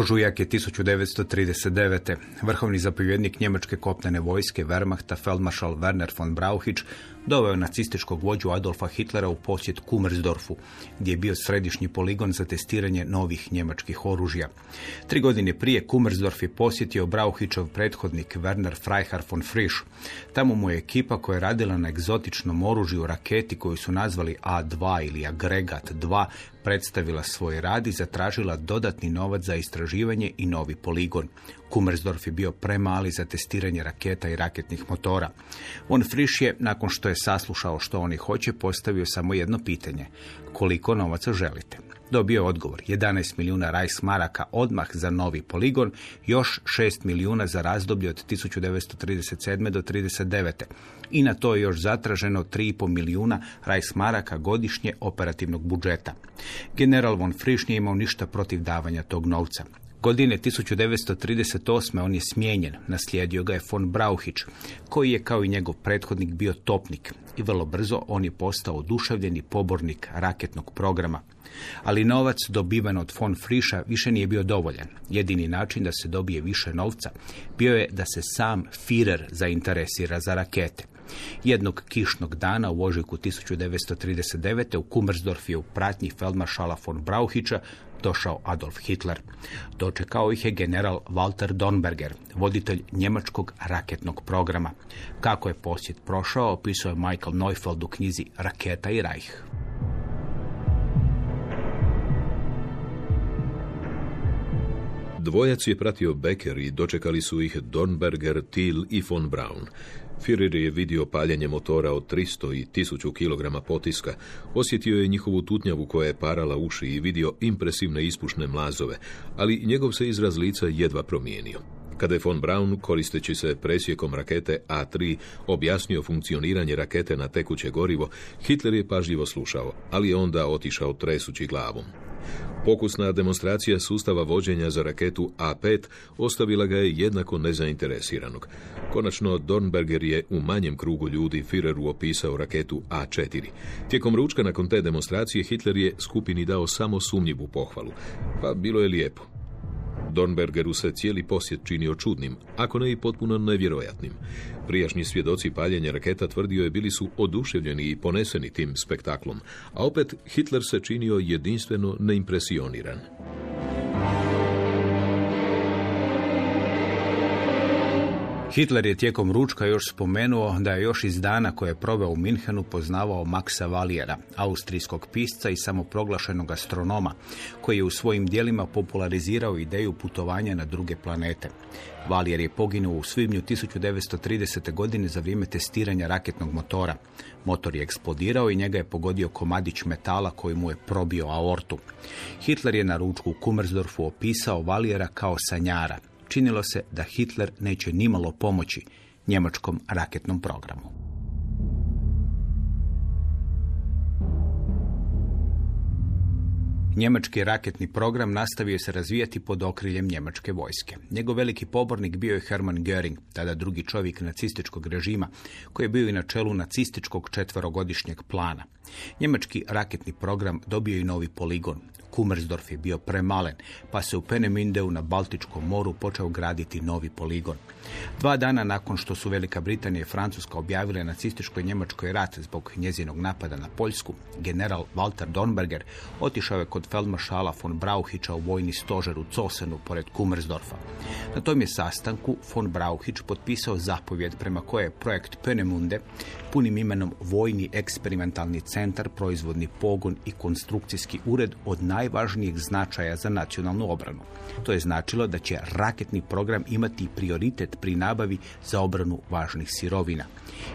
Ožujak je 1939. Vrhovni zapovjednik njemačke kopnene vojske Wehrmachta Feldmarschall Werner von Brauchitsch doveo nacističkog vođu Adolfa Hitlera u posjet Kummersdorfu, gdje je bio središnji poligon za testiranje novih njemačkih oružja. Tri godine prije Kummersdorf je posjetio Brauchičov prethodnik Werner Freiherr von Frisch. Tamo mu je ekipa koja je radila na egzotičnom oružju raketi koju su nazvali A2 ili Agregat 2 predstavila svoj rad i zatražila dodatni novac za istraživanje i novi poligon. Kummersdorf je bio premali za testiranje raketa i raketnih motora. Von Frisch je, nakon što je saslušao što oni hoće, postavio samo jedno pitanje. Koliko novaca želite? Dobio je odgovor 11 milijuna Reichsmaraka odmah za novi poligon, još 6 milijuna za razdoblje od 1937. do 1939. I na to je još zatraženo 3,5 milijuna Reichsmaraka godišnje operativnog budžeta. General von Frisch nije imao ništa protiv davanja tog novca. Godine 1938. on je smijenjen, naslijedio ga je von Brauhić, koji je kao i njegov prethodnik bio topnik i vrlo brzo on je postao oduševljeni pobornik raketnog programa. Ali novac dobiven od von Friša više nije bio dovoljan. Jedini način da se dobije više novca bio je da se sam Führer zainteresira za rakete. Jednog kišnog dana u ožujku 1939. u Kummersdorf je u pratnji feldmaršala von Brauhića došao Adolf Hitler. Dočekao ih je general Walter Donberger, voditelj njemačkog raketnog programa. Kako je posjet prošao, opisao je Michael Neufeld u knjizi Raketa i Reich. Dvojac je pratio Becker i dočekali su ih Dornberger, Thiel i von Braun. Führer je vidio paljenje motora od 300 i 1000 kg potiska, osjetio je njihovu tutnjavu koja je parala uši i vidio impresivne ispušne mlazove, ali njegov se izraz lica jedva promijenio. Kada je von Braun, koristeći se presjekom rakete A3, objasnio funkcioniranje rakete na tekuće gorivo, Hitler je pažljivo slušao, ali je onda otišao tresući glavom. Pokusna demonstracija sustava vođenja za raketu A5 ostavila ga je jednako nezainteresiranog. Konačno, Dornberger je u manjem krugu ljudi Führeru opisao raketu A4. Tijekom ručka nakon te demonstracije Hitler je skupini dao samo sumnjivu pohvalu. Pa bilo je lijepo. Dornbergeru se cijeli posjet činio čudnim, ako ne i potpuno nevjerojatnim. Prijašnji svjedoci paljenja raketa tvrdio je bili su oduševljeni i poneseni tim spektaklom, a opet Hitler se činio jedinstveno neimpresioniran. Hitler je tijekom ručka još spomenuo da je još iz dana koje je proveo u Minhenu poznavao Maxa Valijera, austrijskog pisca i samoproglašenog astronoma, koji je u svojim dijelima popularizirao ideju putovanja na druge planete. Valijer je poginuo u svibnju 1930. godine za vrijeme testiranja raketnog motora. Motor je eksplodirao i njega je pogodio komadić metala koji mu je probio aortu. Hitler je na ručku u Kummersdorfu opisao Valijera kao sanjara, činilo se da Hitler neće nimalo pomoći njemačkom raketnom programu. Njemački raketni program nastavio se razvijati pod okriljem njemačke vojske. Njegov veliki pobornik bio je Hermann Göring, tada drugi čovjek nacističkog režima, koji je bio i na čelu nacističkog četverogodišnjeg plana. Njemački raketni program dobio i novi poligon. Kumersdorf je bio premalen, pa se u Penemindeu na Baltičkom moru počeo graditi novi poligon. Dva dana nakon što su Velika Britanija i Francuska objavile nacističkoj Njemačkoj rat zbog njezinog napada na Poljsku, general Walter Dornberger otišao je kod feldmaršala von Brauhića u vojni stožer u Cosenu pored Kumersdorfa. Na tom je sastanku von Brauhić potpisao zapovjed prema koje je projekt Penemunde punim imenom Vojni eksperimentalni centar, proizvodni pogon i konstrukcijski ured od najvažnijeg značaja za nacionalnu obranu. To je značilo da će raketni program imati prioritet pri nabavi za obranu važnih sirovina.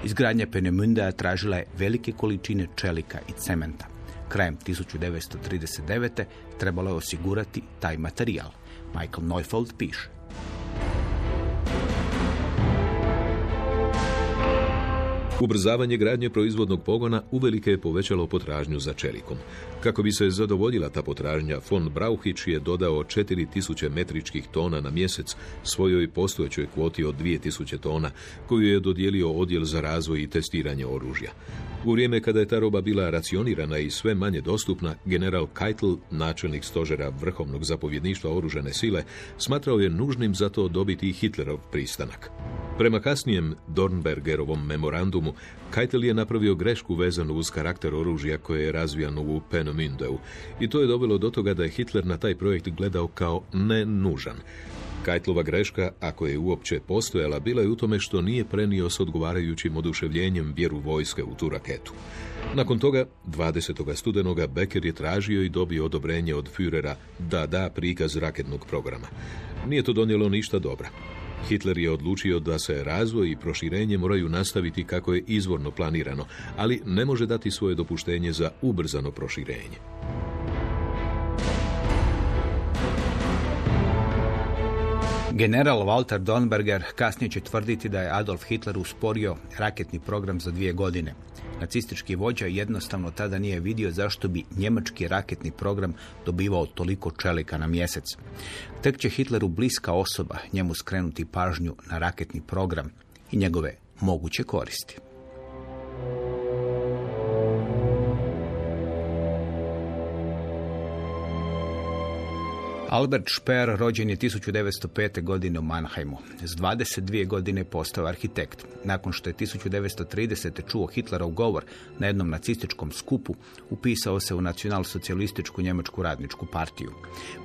Izgradnja Penemunda tražila je velike količine čelika i cementa. Krajem 1939. trebalo je osigurati taj materijal. Michael Neufeld piše. Ubrzavanje gradnje proizvodnog pogona uvelike je povećalo potražnju za čelikom. Kako bi se zadovoljila ta potražnja, von Brauhić je dodao 4000 metričkih tona na mjesec svojoj postojećoj kvoti od 2000 tona, koju je dodijelio odjel za razvoj i testiranje oružja. U vrijeme kada je ta roba bila racionirana i sve manje dostupna, general Keitel, načelnik stožera vrhovnog zapovjedništva oružane sile, smatrao je nužnim za to dobiti Hitlerov pristanak. Prema kasnijem Dornbergerovom memorandumu, Keitel je napravio grešku vezanu uz karakter oružja koje je razvijano u Penomindeu i to je dovelo do toga da je Hitler na taj projekt gledao kao nenužan. Kajtlova greška, ako je uopće postojala, bila je u tome što nije prenio s odgovarajućim oduševljenjem vjeru vojske u tu raketu. Nakon toga, 20. studenoga, Becker je tražio i dobio odobrenje od Führera da da prikaz raketnog programa. Nije to donijelo ništa dobra. Hitler je odlučio da se razvoj i proširenje moraju nastaviti kako je izvorno planirano, ali ne može dati svoje dopuštenje za ubrzano proširenje. General Walter Donberger kasnije će tvrditi da je Adolf Hitler usporio raketni program za dvije godine. Nacistički vođa jednostavno tada nije vidio zašto bi njemački raketni program dobivao toliko čelika na mjesec. Tek će Hitleru bliska osoba njemu skrenuti pažnju na raketni program i njegove moguće koristi. Albert Speer rođen je 1905. godine u Mannheimu. S 22 godine postao arhitekt. Nakon što je 1930. čuo Hitlerov govor na jednom nacističkom skupu, upisao se u nacionalsocijalističku njemačku radničku partiju.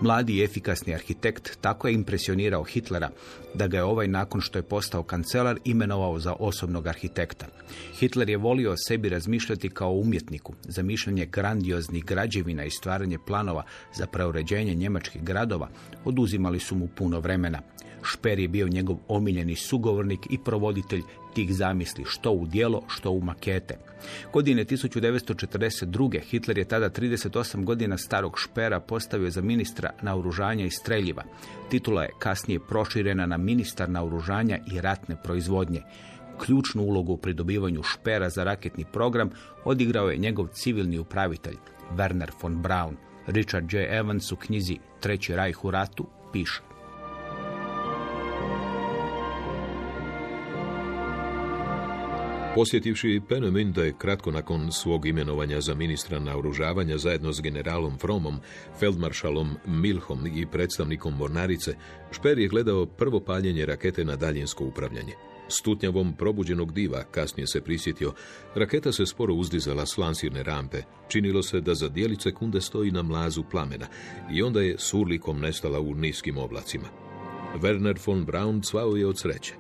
Mladi i efikasni arhitekt tako je impresionirao Hitlera da ga je ovaj nakon što je postao kancelar imenovao za osobnog arhitekta. Hitler je volio o sebi razmišljati kao umjetniku, za mišljenje grandioznih građevina i stvaranje planova za preuređenje njemačkih gradova oduzimali su mu puno vremena. Šper je bio njegov omiljeni sugovornik i provoditelj tih zamisli, što u dijelo, što u makete. Godine 1942. Hitler je tada 38 godina starog Špera postavio za ministra naoružanja i streljiva. Titula je kasnije proširena na ministar naoružanja i ratne proizvodnje. Ključnu ulogu u pridobivanju Špera za raketni program odigrao je njegov civilni upravitelj, Werner von Braun. Richard J. Evans u knjizi Treći rajh u ratu piše. Posjetivši je kratko nakon svog imenovanja za ministra naoružavanja zajedno s generalom Fromom, feldmaršalom Milhom i predstavnikom Mornarice, Šper je gledao prvo paljenje rakete na daljinsko upravljanje. Stutnjavom probuđenog diva kasnije se prisjetio, raketa se sporo uzdizala s lansirne rampe. Činilo se da za dijelice sekunde stoji na mlazu plamena i onda je s urlikom nestala u niskim oblacima. Werner von Braun cvao je od sreće.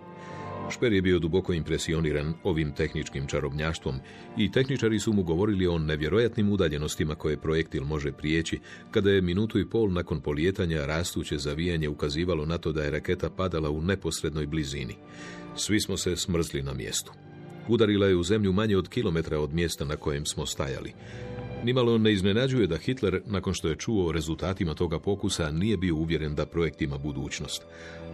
Šper je bio duboko impresioniran ovim tehničkim čarobnjaštvom i tehničari su mu govorili o nevjerojatnim udaljenostima koje projektil može prijeći kada je minutu i pol nakon polijetanja rastuće zavijanje ukazivalo na to da je raketa padala u neposrednoj blizini. Svi smo se smrzli na mjestu. Udarila je u zemlju manje od kilometra od mjesta na kojem smo stajali. Nimalo ne iznenađuje da Hitler, nakon što je čuo o rezultatima toga pokusa, nije bio uvjeren da projekt ima budućnost.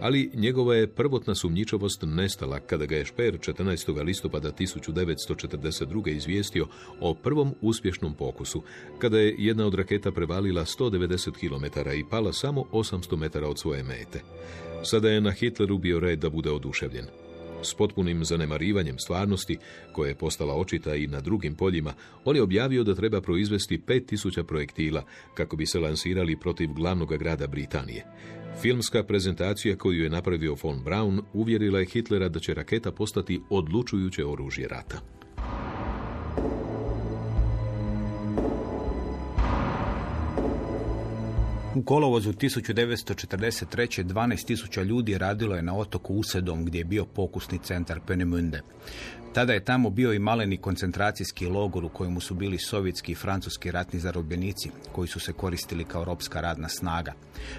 Ali njegova je prvotna sumnjičavost nestala kada ga je Šper 14. listopada 1942. izvijestio o prvom uspješnom pokusu, kada je jedna od raketa prevalila 190 km i pala samo 800 metara od svoje mete. Sada je na Hitleru bio red da bude oduševljen. S potpunim zanemarivanjem stvarnosti, koja je postala očita i na drugim poljima, on je objavio da treba proizvesti 5000 projektila kako bi se lansirali protiv glavnog grada Britanije. Filmska prezentacija koju je napravio von Braun uvjerila je Hitlera da će raketa postati odlučujuće oružje rata. U kolovozu 1943. 12.000 ljudi radilo je na otoku Usedom gdje je bio pokusni centar Penemunde. Tada je tamo bio i maleni koncentracijski logor u kojemu su bili sovjetski i francuski ratni zarobljenici koji su se koristili kao ropska radna snaga.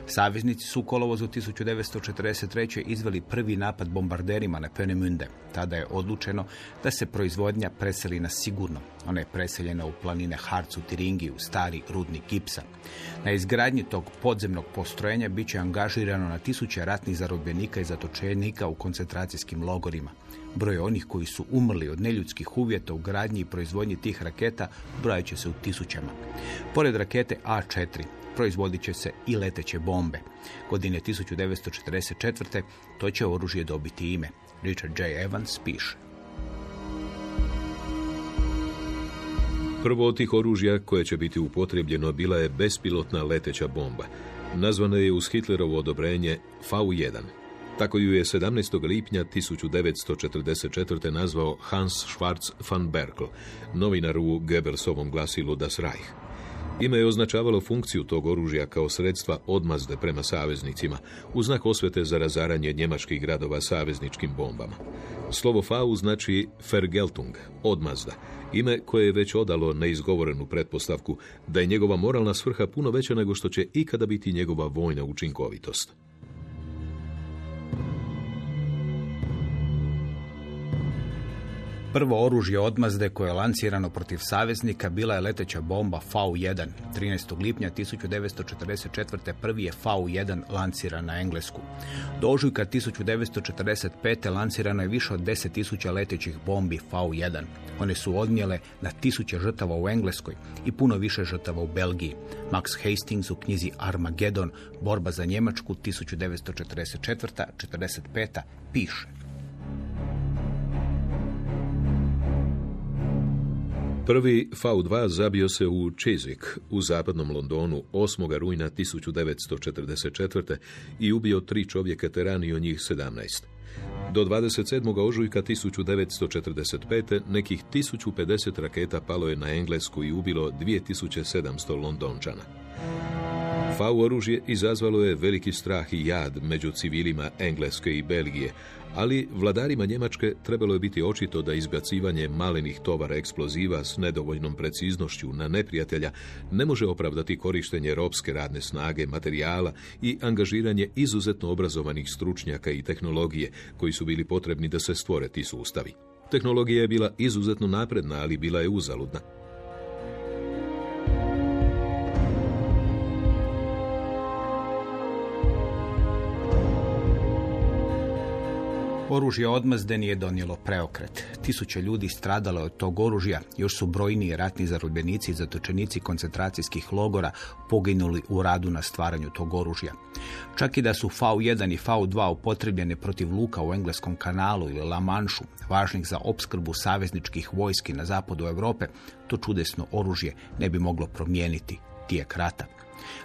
Saveznici su u kolovozu 1943. izveli prvi napad bombarderima na Penemunde. Tada je odlučeno da se proizvodnja preseli na sigurno. Ona je preseljena u planine Harcu, u stari rudnik gipsa. Na izgradnji tog podzemnog postrojenja bit će angažirano na tisuće ratnih zarobljenika i zatočenika u koncentracijskim logorima. Broj onih koji su umrli od neljudskih uvjeta u gradnji i proizvodnji tih raketa brojat će se u tisućama. Pored rakete A4 proizvodit će se i leteće bombe. Godine 1944. to će oružje dobiti ime. Richard J. Evans piše. Prvo od tih oružja koje će biti upotrebljeno bila je bespilotna leteća bomba. Nazvana je uz Hitlerovo odobrenje V1. Tako ju je 17. lipnja 1944. nazvao Hans Schwarz van Berkel, novinar u Goebbelsovom glasilu Das Reich. Ime je označavalo funkciju tog oružja kao sredstva odmazde prema saveznicima, u znak osvete za razaranje njemačkih gradova savezničkim bombama. Slovo Fau znači Vergeltung, odmazda, ime koje je već odalo neizgovorenu pretpostavku da je njegova moralna svrha puno veća nego što će ikada biti njegova vojna učinkovitost. Prvo oružje odmazde koje je lancirano protiv saveznika bila je leteća bomba V1. 13. lipnja 1944. prvi je V1 lanciran na Englesku. Do ožujka 1945. lancirano je više od 10.000 letećih bombi V1. One su odnijele na tisuće žrtava u Engleskoj i puno više žrtava u Belgiji. Max Hastings u knjizi Armageddon, borba za Njemačku 1944-45. piše. Prvi V2 zabio se u Chiswick u zapadnom Londonu 8. rujna 1944. i ubio tri čovjeka te ranio njih 17. Do 27. ožujka 1945. nekih 1050 raketa palo je na Englesku i ubilo 2700 Londončana. V oružje izazvalo je veliki strah i jad među civilima Engleske i Belgije, ali vladarima Njemačke trebalo je biti očito da izbacivanje malenih tovara eksploziva s nedovoljnom preciznošću na neprijatelja ne može opravdati korištenje ropske radne snage, materijala i angažiranje izuzetno obrazovanih stručnjaka i tehnologije koji su bili potrebni da se stvore ti sustavi. Tehnologija je bila izuzetno napredna, ali bila je uzaludna. Oružje odmazde nije donijelo preokret. Tisuće ljudi stradalo od tog oružja, još su brojniji ratni zarobljenici i zatočenici koncentracijskih logora poginuli u radu na stvaranju tog oružja. Čak i da su V1 i V2 upotrebljene protiv luka u Engleskom kanalu ili La Manšu, važnih za opskrbu savezničkih vojski na zapadu Europe, to čudesno oružje ne bi moglo promijeniti tijek rata.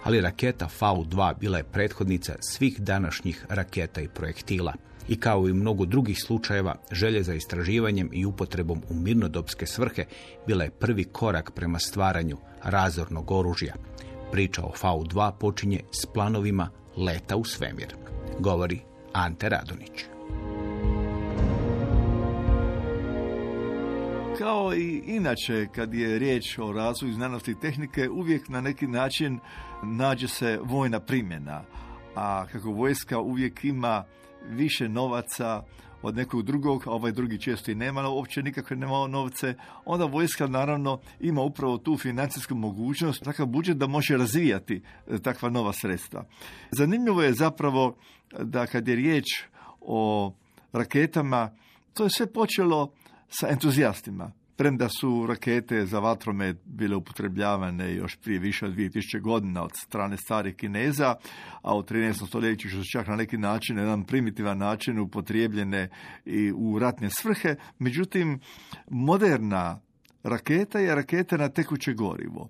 Ali raketa V2 bila je prethodnica svih današnjih raketa i projektila i kao i mnogo drugih slučajeva želje za istraživanjem i upotrebom u mirnodopske svrhe bila je prvi korak prema stvaranju razornog oružja. Priča o V2 počinje s planovima leta u svemir, govori Ante Radonić. Kao i inače, kad je riječ o razvoju znanosti i tehnike, uvijek na neki način nađe se vojna primjena. A kako vojska uvijek ima više novaca, od nekog drugog, a ovaj drugi često i nema uopće nikakve nema novce, onda vojska naravno ima upravo tu financijsku mogućnost, takav budžet da može razvijati e, takva nova sredstva. Zanimljivo je zapravo da kad je riječ o raketama, to je sve počelo sa entuzijastima premda su rakete za vatromet bile upotrebljavane još prije više od 2000 godina od strane starih Kineza, a u 13. stoljeću su čak na neki način, jedan primitivan način upotrijebljene i u ratne svrhe. Međutim, moderna raketa je raketa na tekuće gorivo.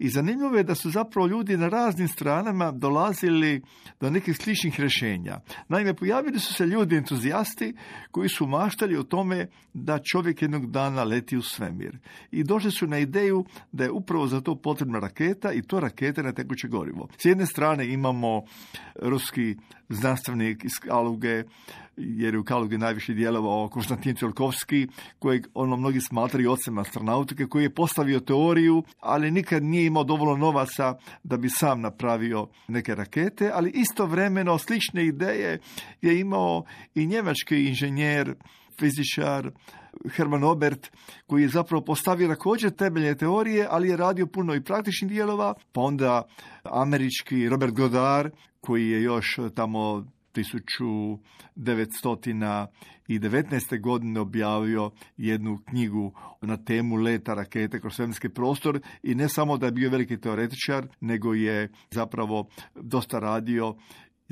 I zanimljivo je da su zapravo ljudi na raznim stranama dolazili do nekih sličnih rješenja. Naime, pojavili su se ljudi entuzijasti koji su maštali o tome da čovjek jednog dana leti u svemir. I došli su na ideju da je upravo za to potrebna raketa i to raketa na tekuće gorivo. S jedne strane imamo ruski znanstvenik iz Kaluge, jer je u Kalugi najviše djelovao Konstantin Tjolkovski, kojeg ono mnogi smatraju ocem astronautike, koji je postavio teoriju, ali nikad nije imao dovoljno novaca da bi sam napravio neke rakete, ali istovremeno slične ideje je imao i njemački inženjer, fizičar, Herman Obert, koji je zapravo postavio također temeljne teorije, ali je radio puno i praktičnih dijelova, pa onda američki Robert Goddard, koji je još tamo 1919. godine objavio jednu knjigu na temu leta rakete kroz svemirski prostor i ne samo da je bio veliki teoretičar, nego je zapravo dosta radio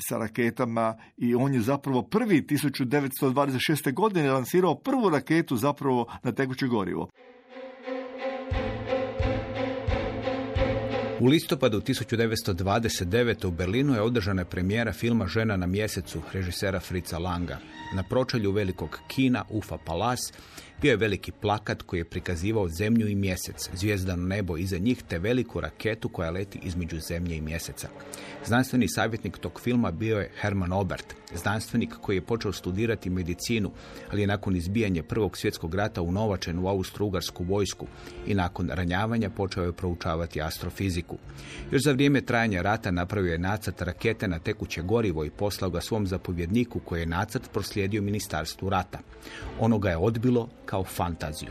sa raketama i on je zapravo prvi 1926. godine lansirao prvu raketu zapravo na tekuće gorivo. U listopadu 1929. u Berlinu je održana premijera filma Žena na mjesecu režisera Frica Langa. Na pročelju velikog kina Ufa Palas bio je veliki plakat koji je prikazivao zemlju i mjesec, zvijezdano nebo iza njih te veliku raketu koja leti između zemlje i mjeseca. Znanstveni savjetnik tog filma bio je Herman Obert, znanstvenik koji je počeo studirati medicinu, ali je nakon izbijanja Prvog svjetskog rata unovačen u austro-ugarsku vojsku i nakon ranjavanja počeo je proučavati astrofiziku. Još za vrijeme trajanja rata napravio je nacrt rakete na tekuće gorivo i poslao ga svom zapovjedniku koji je nacrt proslijedio ministarstvu rata. Ono ga je odbilo kao fantaziju.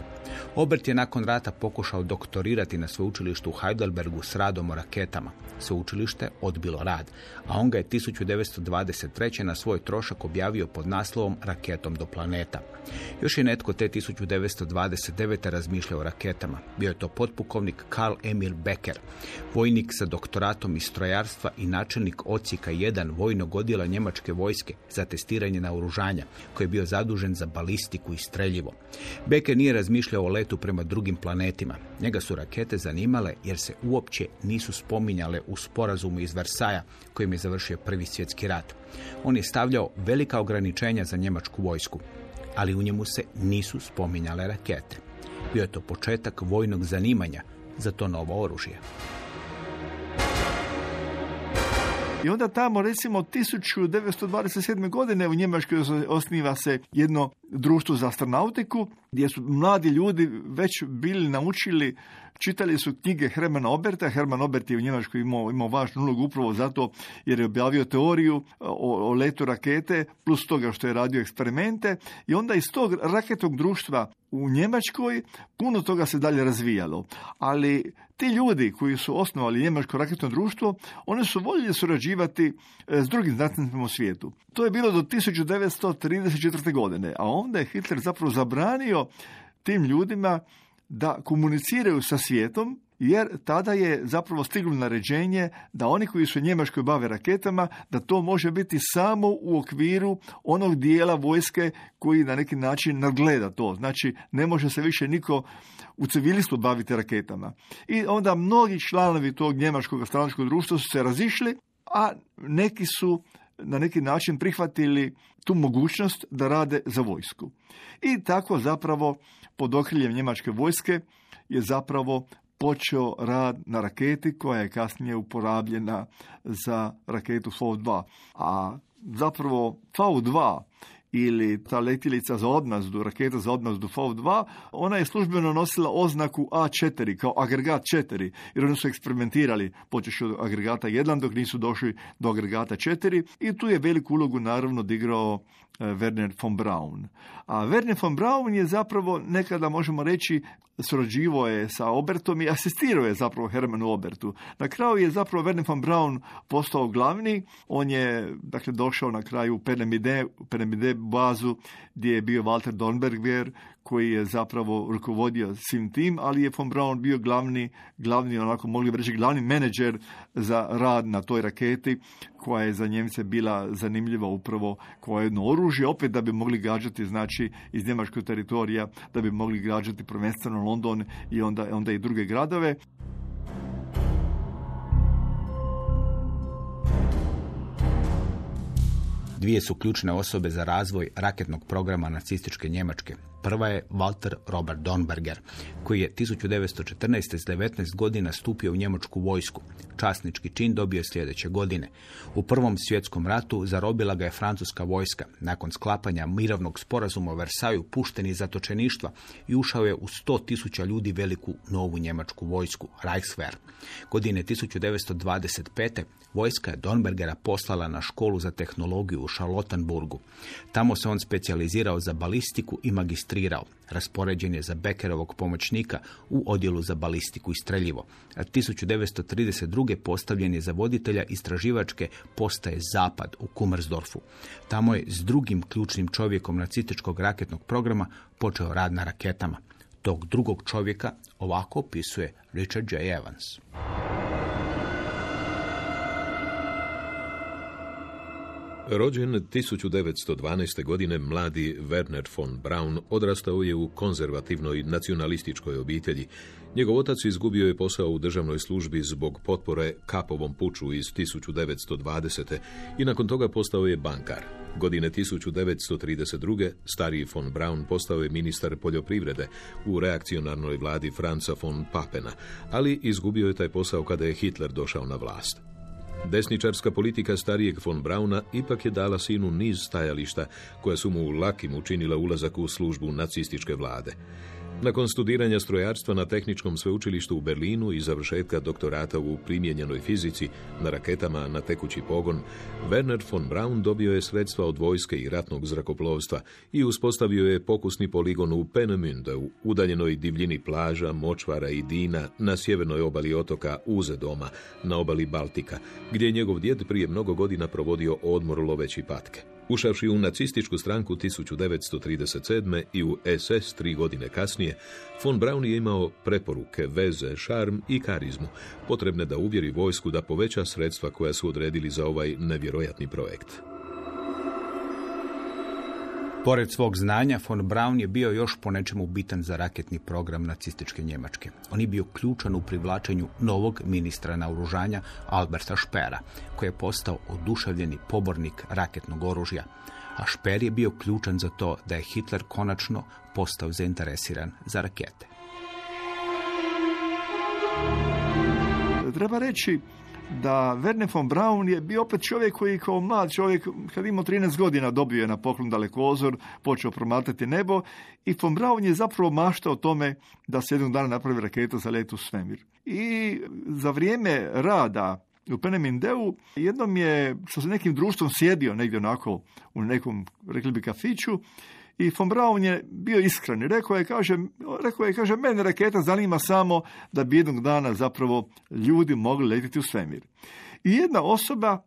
Obert je nakon rata pokušao doktorirati na sveučilištu u Heidelbergu s radom o raketama. Sveučilište odbilo rad, a on ga je 1923. na svoj trošak objavio pod naslovom Raketom do planeta. Još je netko te 1929. razmišljao o raketama. Bio je to potpukovnik Karl Emil Becker, vojnik sa doktoratom iz strojarstva i načelnik ocijeka 1 vojnog odjela njemačke vojske za testiranje naoružanja, koji je bio zadužen za balistiku i streljivo. Becker nije razmišljao o letu prema drugim planetima. Njega su rakete zanimale jer se uopće nisu spominjale u sporazumu iz Versaja kojim je završio prvi svjetski rat. On je stavljao velika ograničenja za njemačku vojsku, ali u njemu se nisu spominjale rakete. Bio je to početak vojnog zanimanja za to novo oružje. I onda tamo recimo 1927. godine u Njemačkoj osniva se jedno društvo za astronautiku gdje su mladi ljudi već bili naučili Čitali su knjige Hermana Oberta. Herman Obert je u Njemačkoj imao, imao važnu ulogu upravo zato jer je objavio teoriju o, o letu rakete, plus toga što je radio eksperimente. I onda iz tog raketnog društva u Njemačkoj puno toga se dalje razvijalo. Ali ti ljudi koji su osnovali Njemačko raketno društvo, oni su voljeli surađivati e, s drugim znanstvenicima u svijetu. To je bilo do 1934. godine, a onda je Hitler zapravo zabranio tim ljudima da komuniciraju sa svijetom, jer tada je zapravo stiglo naređenje da oni koji su Njemačkoj bave raketama, da to može biti samo u okviru onog dijela vojske koji na neki način nadgleda to. Znači, ne može se više niko u civilistvu baviti raketama. I onda mnogi članovi tog njemačkog stranačkog društva su se razišli, a neki su na neki način prihvatili tu mogućnost da rade za vojsku. I tako zapravo pod okriljem njemačke vojske je zapravo počeo rad na raketi koja je kasnije uporabljena za raketu FAU-2. A zapravo FAU-2 ili ta letjelica za odmazdu, raketa za odmazdu FOV-2, ona je službeno nosila oznaku A4 kao agregat 4, jer oni su eksperimentirali počeš od agregata 1 dok nisu došli do agregata 4 i tu je veliku ulogu naravno odigrao e, Werner von Braun. A Werner von Braun je zapravo nekada možemo reći surađivo je sa Obertom i asistirao je zapravo Hermanu Obertu. Na kraju je zapravo Werner von Braun postao glavni, on je dakle došao na kraju u PNMD, bazu gdje je bio Walter Dornberger koji je zapravo rukovodio svim tim, ali je von Braun bio glavni, glavni onako mogli reći glavni menadžer za rad na toj raketi koja je za Njemce bila zanimljiva upravo koja je jedno oružje, opet da bi mogli gađati znači iz njemačkog teritorija, da bi mogli gađati prvenstveno London i onda, onda i druge gradove. Dvije su ključne osobe za razvoj raketnog programa nacističke Njemačke. Prva je Walter Robert Donberger, koji je 1914. s 19 godina stupio u njemačku vojsku. Časnički čin dobio je sljedeće godine. U Prvom svjetskom ratu zarobila ga je francuska vojska. Nakon sklapanja mirovnog sporazuma u Versaju pušten je zatočeništva i ušao je u 100.000 ljudi veliku novu njemačku vojsku, Reichswehr. Godine 1925. vojska je Donbergera poslala na školu za tehnologiju u Charlottenburgu. Tamo se on specijalizirao za balistiku i magistrirao. Raspoređen je za Beckerovog pomoćnika u odjelu za balistiku i streljivo. A 1932. postavljen je za voditelja istraživačke postaje Zapad u Kummersdorfu. Tamo je s drugim ključnim čovjekom nacističkog raketnog programa počeo rad na raketama. Tog drugog čovjeka ovako opisuje Richard J. Evans. Rođen 1912. godine mladi Werner von Braun odrastao je u konzervativnoj nacionalističkoj obitelji. Njegov otac izgubio je posao u državnoj službi zbog potpore Kapovom puču iz 1920. i nakon toga postao je bankar. Godine 1932. stariji von Braun postao je ministar poljoprivrede u reakcionarnoj vladi Franca von Papena, ali izgubio je taj posao kada je Hitler došao na vlast. Desničarska politika starijeg von Brauna ipak je dala sinu niz stajališta koja su mu lakim učinila ulazak u službu nacističke vlade. Nakon studiranja strojarstva na Tehničkom sveučilištu u Berlinu i završetka doktorata u primjenjenoj fizici na raketama na tekući pogon, Werner von Braun dobio je sredstva od vojske i ratnog zrakoplovstva i uspostavio je pokusni poligon u Penemünde u udaljenoj divljini plaža, močvara i dina na sjevernoj obali otoka Uzedoma na obali Baltika, gdje je njegov djed prije mnogo godina provodio odmor loveći patke. Ušavši u nacističku stranku 1937. i u SS tri godine kasnije, von Braun je imao preporuke, veze, šarm i karizmu, potrebne da uvjeri vojsku da poveća sredstva koja su odredili za ovaj nevjerojatni projekt. Pored svog znanja, von Braun je bio još po nečemu bitan za raketni program nacističke Njemačke. On je bio ključan u privlačenju novog ministra naoružanja Alberta Špera, koji je postao oduševljeni pobornik raketnog oružja. A Šper je bio ključan za to da je Hitler konačno postao zainteresiran za rakete. Treba reći da Werner von Braun je bio opet čovjek koji kao mlad čovjek, kad imao 13 godina, dobio je na poklon dalekozor, počeo promatrati nebo i von Braun je zapravo maštao tome da se jednog dana napravi raketa za let u svemir. I za vrijeme rada u Penemindeu jednom je se nekim društvom sjedio negdje onako u nekom, rekli bi, kafiću i von Braun je bio iskren rekao je, kaže, rekao je, kaže, mene raketa zanima samo da bi jednog dana zapravo ljudi mogli letiti u svemir. I jedna osoba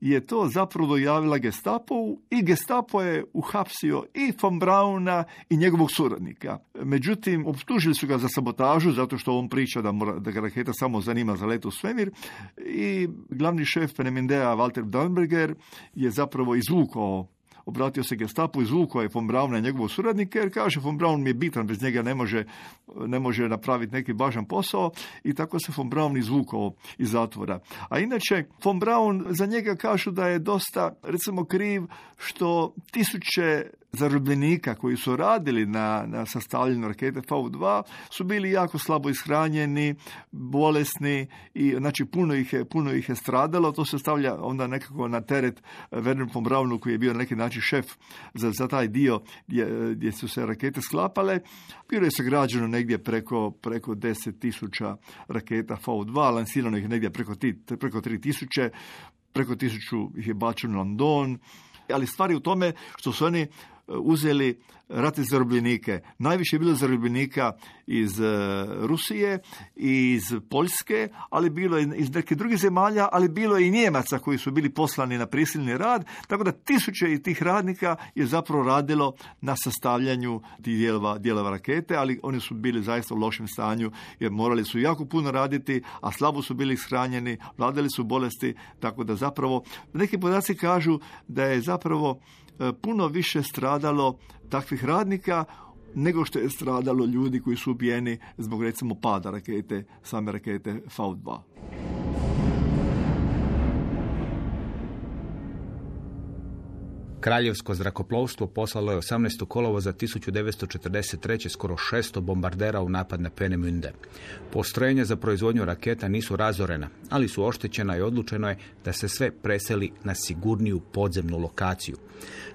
je to zapravo dojavila Gestapovu i Gestapo je uhapsio i von Brauna i njegovog suradnika. Međutim, optužili su ga za sabotažu zato što on priča da, mora, da ga raketa samo zanima za let u svemir i glavni šef Penemindea Walter Dunberger je zapravo izvukao obratio se gestapu, izvukao je von Brauna i njegovog suradnika, jer kaže von Braun mi je bitan, bez njega ne može, ne može napraviti neki važan posao i tako se von Braun izvukao iz zatvora. A inače, von Braun za njega kažu da je dosta, recimo, kriv što tisuće zarobljenika koji su radili na, na sastavljanju rakete V2 su bili jako slabo ishranjeni, bolesni i znači puno ih je, puno ih je stradalo. To se stavlja onda nekako na teret Werner von Braunu koji je bio na neki način šef za, za taj dio gdje, gdje su se rakete sklapale. Bilo je sagrađeno negdje preko, preko 10.000 raketa V2, lansirano ih negdje preko, ti, preko 3.000, preko tisuću ih je bačeno na London, ali stvari u tome što su oni uzeli ratne zarobljenike. Najviše je bilo zarobljenika iz e, Rusije iz Poljske, ali bilo je iz neke drugih zemalja, ali bilo je i Njemaca koji su bili poslani na prisilni rad, tako da tisuće i tih radnika je zapravo radilo na sastavljanju tih dijelova, dijelova rakete, ali oni su bili zaista u lošem stanju jer morali su jako puno raditi, a slabo su bili shranjeni, vladali su bolesti, tako da zapravo neki podaci kažu da je zapravo puno više stradalo takvih radnika nego što je stradalo ljudi koji su ubijeni zbog recimo pada rakete, same rakete V2. Kraljevsko zrakoplovstvo poslalo je 18. kolovo za 1943. skoro 600 bombardera u napad na Penemünde. Postrojenja za proizvodnju raketa nisu razorena, ali su oštećena i odlučeno je da se sve preseli na sigurniju podzemnu lokaciju.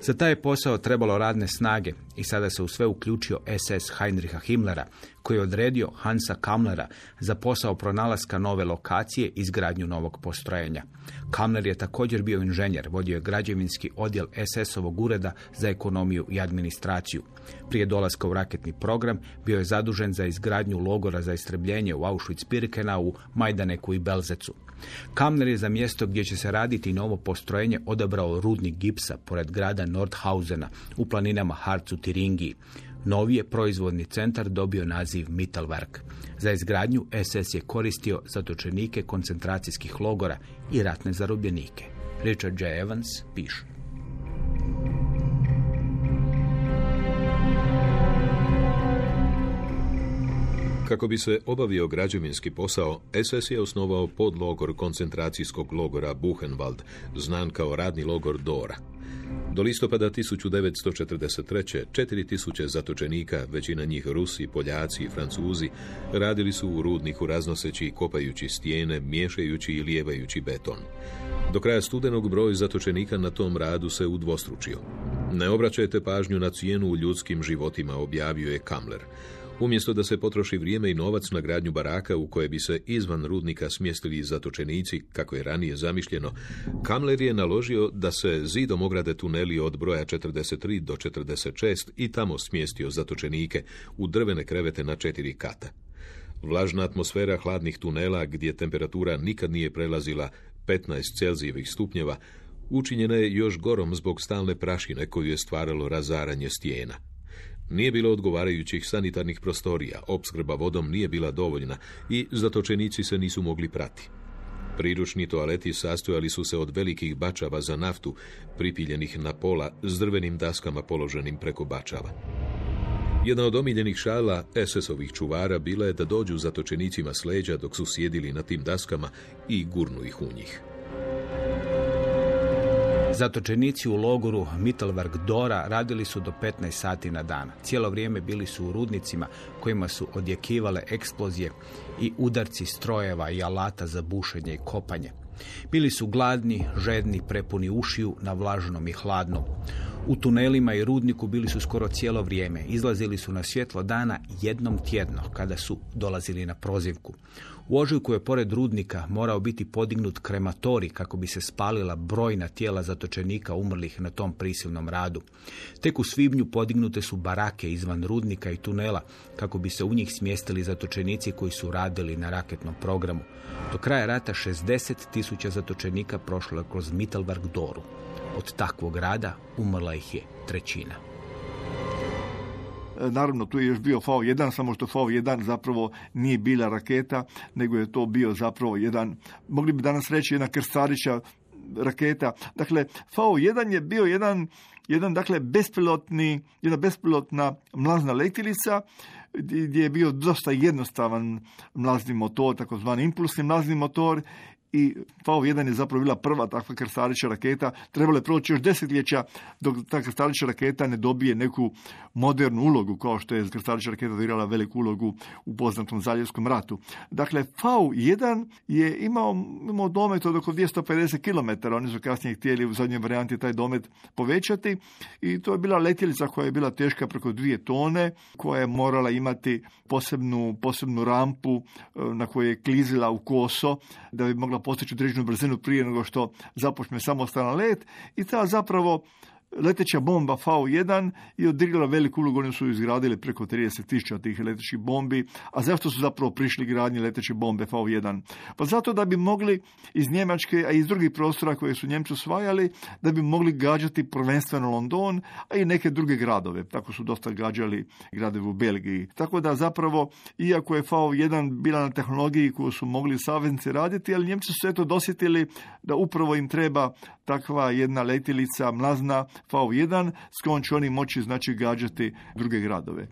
Za taj posao trebalo radne snage i sada se u sve uključio SS Heinricha Himmlera, koji je odredio Hansa Kamlera za posao pronalaska nove lokacije i izgradnju novog postrojenja. Kamler je također bio inženjer, vodio je građevinski odjel SS-ovog ureda za ekonomiju i administraciju. Prije dolaska u raketni program bio je zadužen za izgradnju logora za istrebljenje u Auschwitz-Birkenau, Majdaneku i Belzecu. Kamner je za mjesto gdje će se raditi novo postrojenje odabrao rudnik gipsa pored grada Nordhausena u planinama Harcu Tiringiji. Novi je proizvodni centar dobio naziv Mittelwerk. Za izgradnju SS je koristio zatočenike koncentracijskih logora i ratne zarobljenike. Richard J. Evans piše. Kako bi se obavio građevinski posao, SS je osnovao podlogor koncentracijskog logora Buchenwald, znan kao radni logor Dora. Do listopada 1943. 4000 zatočenika, većina njih Rusi, Poljaci i Francuzi, radili su u rudniku raznoseći i kopajući stijene, miješajući i lijevajući beton. Do kraja studenog broj zatočenika na tom radu se udvostručio. Ne obraćajte pažnju na cijenu u ljudskim životima, objavio je Kamler. Umjesto da se potroši vrijeme i novac na gradnju baraka u koje bi se izvan rudnika smjestili zatočenici, kako je ranije zamišljeno, Kamler je naložio da se zidom ograde tuneli od broja 43 do 46 i tamo smjestio zatočenike u drvene krevete na četiri kata. Vlažna atmosfera hladnih tunela, gdje temperatura nikad nije prelazila 15 Celzijevih stupnjeva, učinjena je još gorom zbog stalne prašine koju je stvaralo razaranje stijena. Nije bilo odgovarajućih sanitarnih prostorija, opskrba vodom nije bila dovoljna i zatočenici se nisu mogli prati. Priručni toaleti sastojali su se od velikih bačava za naftu, pripiljenih na pola s drvenim daskama položenim preko bačava. Jedna od omiljenih šala SS-ovih čuvara bila je da dođu zatočenicima s leđa dok su sjedili na tim daskama i gurnu ih u njih. Zatočenici u logoru Mittelwerk Dora radili su do 15 sati na dan. Cijelo vrijeme bili su u rudnicima kojima su odjekivale eksplozije i udarci strojeva i alata za bušenje i kopanje. Bili su gladni, žedni, prepuni ušiju na vlažnom i hladnom. U tunelima i rudniku bili su skoro cijelo vrijeme. Izlazili su na svjetlo dana jednom tjedno kada su dolazili na prozivku. U ožujku je pored rudnika morao biti podignut krematori kako bi se spalila brojna tijela zatočenika umrlih na tom prisilnom radu. Tek u svibnju podignute su barake izvan rudnika i tunela kako bi se u njih smjestili zatočenici koji su radili na raketnom programu. Do kraja rata 60 tisuća zatočenika prošlo je kroz Mittelberg Doru. Od takvog rada umrla ih je trećina. Naravno, tu je još bio V1, samo što V1 zapravo nije bila raketa, nego je to bio zapravo jedan, mogli bi danas reći, jedna krstarića raketa. Dakle, V1 je bio jedan, jedan dakle, bespilotni, jedna bespilotna mlazna letilica, gdje je bio dosta jednostavan mlazni motor, takozvani impulsni mlazni motor i V1 je zapravo bila prva takva krstarića raketa. Trebalo je proći još desetljeća dok ta krstarića raketa ne dobije neku modernu ulogu, kao što je krstarića raketa odigrala veliku ulogu u poznatom zaljevskom ratu. Dakle, V1 je imao, imao domet od oko 250 km. Oni su kasnije htjeli u zadnjoj varijanti taj domet povećati i to je bila letjelica koja je bila teška preko dvije tone, koja je morala imati posebnu, posebnu rampu e, na kojoj je klizila u koso da bi mogla postići određenu brzinu prije nego što započne samostalan let i ta zapravo leteća bomba V1 je odigrala veliku ulogu, oni su izgradili preko 30 tisuća tih letećih bombi. A zašto su zapravo prišli gradnje leteće bombe V1? Pa zato da bi mogli iz Njemačke, a iz drugih prostora koje su Njemci osvajali, da bi mogli gađati prvenstveno London, a i neke druge gradove. Tako su dosta gađali gradove u Belgiji. Tako da zapravo, iako je V1 bila na tehnologiji koju su mogli saveznici raditi, ali Njemci su eto dosjetili da upravo im treba takva jedna letilica mlazna V1 s kojom će oni moći znači gađati druge gradove.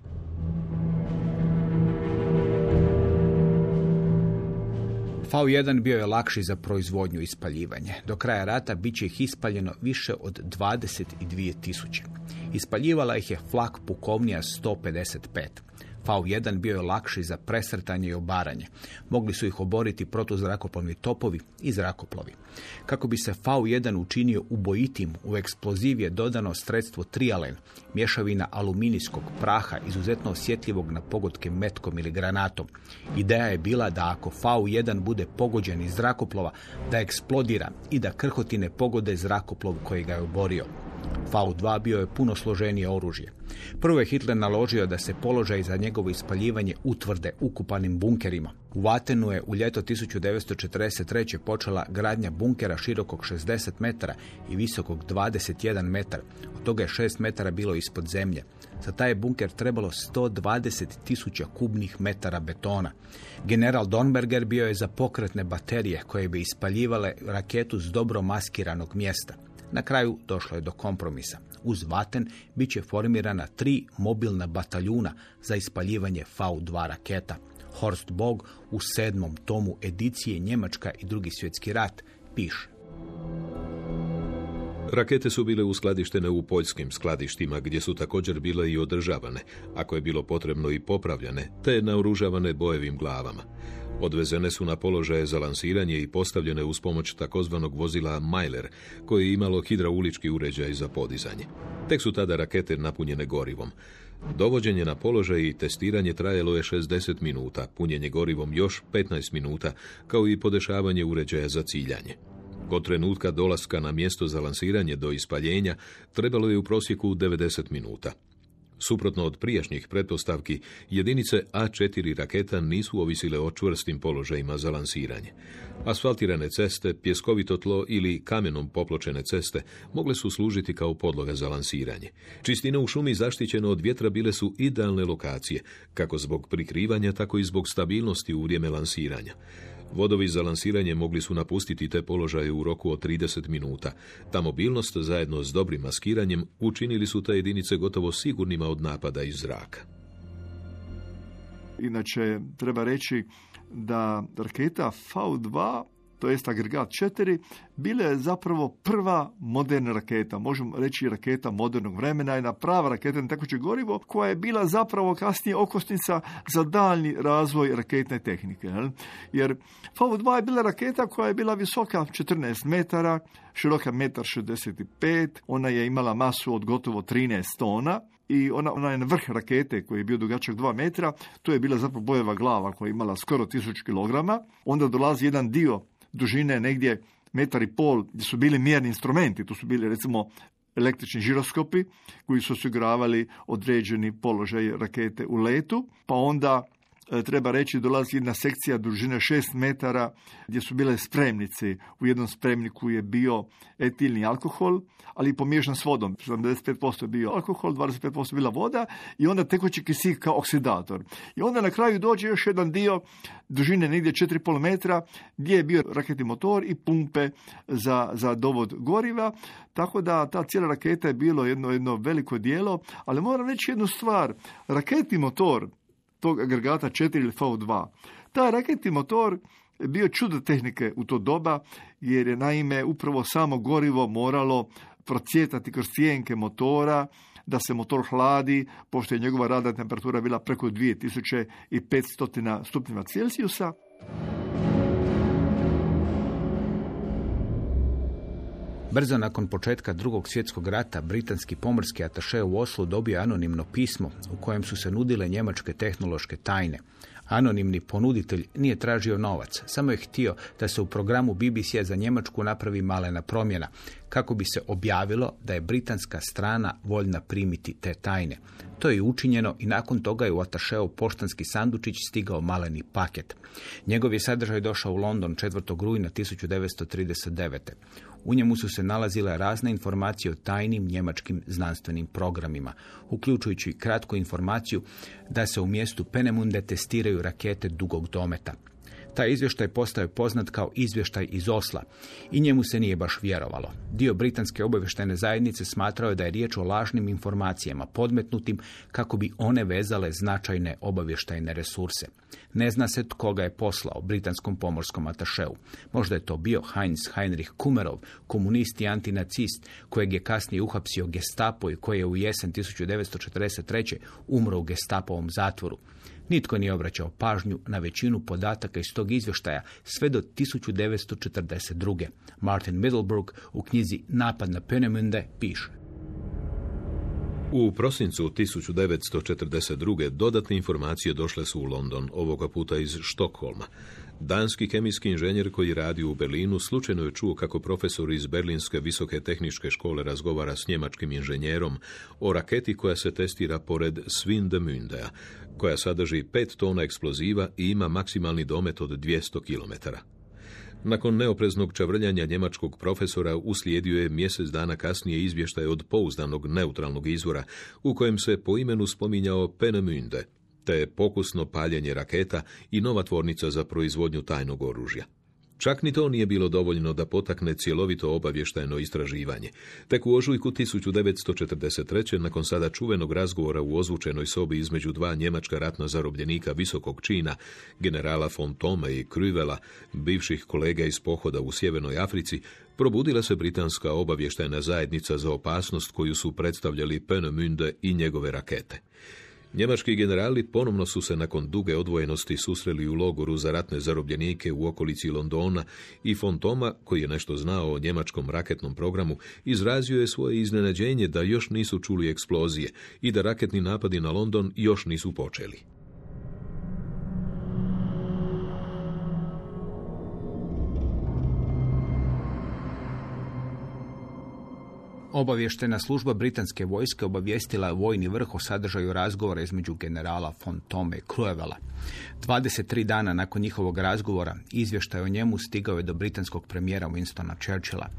V1 bio je lakši za proizvodnju i spaljivanje. Do kraja rata bit će ih ispaljeno više od 22 tisuće. Ispaljivala ih je flak pukovnija 155. V1 bio je lakši za presrtanje i obaranje. Mogli su ih oboriti protuzrakoplovni topovi i zrakoplovi. Kako bi se V1 učinio ubojitim, u eksploziv je dodano sredstvo trialen, mješavina aluminijskog praha, izuzetno osjetljivog na pogodke metkom ili granatom. Ideja je bila da ako V1 bude pogođen iz zrakoplova, da eksplodira i da krhotine pogode zrakoplov koji ga je oborio. V2 bio je puno složenije oružje. Prvo je Hitler naložio da se položaj za njegovo ispaljivanje utvrde ukupanim bunkerima. U Vatenu je u ljeto 1943. počela gradnja bunkera širokog 60 metara i visokog 21 metar. Od toga je 6 metara bilo ispod zemlje. Za taj bunker trebalo 120 tisuća kubnih metara betona. General Donberger bio je za pokretne baterije koje bi ispaljivale raketu s dobro maskiranog mjesta. Na kraju došlo je do kompromisa. Uz Vaten bit će formirana tri mobilna bataljuna za ispaljivanje V2 raketa. Horst Bog u sedmom tomu edicije Njemačka i drugi svjetski rat piše. Rakete su bile uskladištene u poljskim skladištima gdje su također bile i održavane, ako je bilo potrebno i popravljane, te naoružavane bojevim glavama. Odvezene su na položaje za lansiranje i postavljene uz pomoć takozvanog vozila Mailer, koje je imalo hidraulički uređaj za podizanje. Tek su tada rakete napunjene gorivom. Dovođenje na položaj i testiranje trajalo je 60 minuta, punjenje gorivom još 15 minuta, kao i podešavanje uređaja za ciljanje. Kod trenutka dolaska na mjesto za lansiranje do ispaljenja trebalo je u prosjeku 90 minuta. Suprotno od prijašnjih pretpostavki, jedinice A4 raketa nisu ovisile o čvrstim položajima za lansiranje. Asfaltirane ceste, pjeskovito tlo ili kamenom popločene ceste mogle su služiti kao podloga za lansiranje. Čistine u šumi zaštićeno od vjetra bile su idealne lokacije, kako zbog prikrivanja, tako i zbog stabilnosti u vrijeme lansiranja. Vodovi za lansiranje mogli su napustiti te položaje u roku od 30 minuta. Ta mobilnost zajedno s dobrim maskiranjem učinili su te jedinice gotovo sigurnima od napada iz zraka. Inače, treba reći da raketa V2 to jest agregat 4, bila je zapravo prva moderna raketa, možemo reći raketa modernog vremena, jedna prava raketa na tekuće gorivo, koja je bila zapravo kasnije okosnica za daljni razvoj raketne tehnike. Jer V2 je bila raketa koja je bila visoka 14 metara, široka 1,65 ona je imala masu od gotovo 13 tona, i ona, ona je na vrh rakete koji je bio dugačak 2 metra, to je bila zapravo bojeva glava koja je imala skoro 1000 kg. Onda dolazi jedan dio dužine negdje metar i pol, gdje su bili mjerni instrumenti, to su bili recimo električni žiroskopi koji su osiguravali određeni položaj rakete u letu, pa onda treba reći, dolazi jedna sekcija dužine 6 metara gdje su bile spremnice. U jednom spremniku je bio etilni alkohol, ali pomiješan s vodom. 75% je bio alkohol, 25% bila voda i onda tekući kisik kao oksidator. I onda na kraju dođe još jedan dio dužine negdje 4,5 metra gdje je bio raketni motor i pumpe za, za dovod goriva. Tako da ta cijela raketa je bilo jedno, jedno veliko dijelo, ali moram reći jednu stvar. Raketni motor tog agregata 4 ili V2. Taj raketni motor bio čudo tehnike u to doba, jer je naime upravo samo gorivo moralo procjetati kroz cijenke motora, da se motor hladi, pošto je njegova radna temperatura bila preko 2500 stupnjeva Celsijusa. Brzo nakon početka drugog svjetskog rata, britanski pomorski ataše u Oslu dobio anonimno pismo u kojem su se nudile njemačke tehnološke tajne. Anonimni ponuditelj nije tražio novac, samo je htio da se u programu BBC za Njemačku napravi malena promjena, kako bi se objavilo da je britanska strana voljna primiti te tajne. To je učinjeno i nakon toga je u Atašeo poštanski sandučić stigao maleni paket. Njegov je sadržaj došao u London 4. rujna 1939. U njemu su se nalazile razne informacije o tajnim njemačkim znanstvenim programima, uključujući kratku informaciju da se u mjestu Penemunde testiraju rakete dugog dometa. Taj izvještaj postao poznat kao izvještaj iz Osla i njemu se nije baš vjerovalo. Dio britanske obavještajne zajednice smatrao je da je riječ o lažnim informacijama podmetnutim kako bi one vezale značajne obavještajne resurse. Ne zna se tko ga je poslao britanskom pomorskom atašeu. Možda je to bio Heinz Heinrich Kumerov, komunist i antinacist, kojeg je kasnije uhapsio gestapo i koji je u jesen 1943. umro u gestapovom zatvoru. Nitko nije obraćao pažnju na većinu podataka iz tog izvještaja sve do 1942. Martin Middlebrooke u knjizi Napad na Penemunde piše. U prosincu 1942. dodatne informacije došle su u London, ovoga puta iz Štokholma. Danski kemijski inženjer koji radi u Berlinu slučajno je čuo kako profesor iz Berlinske visoke tehničke škole razgovara s njemačkim inženjerom o raketi koja se testira pored Swindemündea, koja sadrži 5 tona eksploziva i ima maksimalni domet od 200 km. Nakon neopreznog čavrljanja njemačkog profesora uslijedio je mjesec dana kasnije izvještaj od pouzdanog neutralnog izvora u kojem se po imenu spominjao Penemünde, te pokusno paljenje raketa i nova tvornica za proizvodnju tajnog oružja. Čak ni to nije bilo dovoljno da potakne cjelovito obavještajno istraživanje. Tek u ožujku 1943. nakon sada čuvenog razgovora u ozvučenoj sobi između dva njemačka ratna zarobljenika visokog čina, generala von Tome i Krüvela, bivših kolega iz pohoda u Sjevernoj Africi, probudila se britanska obavještajna zajednica za opasnost koju su predstavljali Penemünde i njegove rakete. Njemački generali ponovno su se nakon duge odvojenosti susreli u logoru za ratne zarobljenike u okolici Londona i Fontoma, koji je nešto znao o njemačkom raketnom programu, izrazio je svoje iznenađenje da još nisu čuli eksplozije i da raketni napadi na London još nisu počeli. Obavještena služba britanske vojske obavijestila vojni vrh o sadržaju razgovora između generala von Tome i 23 dana nakon njihovog razgovora izvještaj o njemu stigao je do britanskog premijera Winstona Churchilla.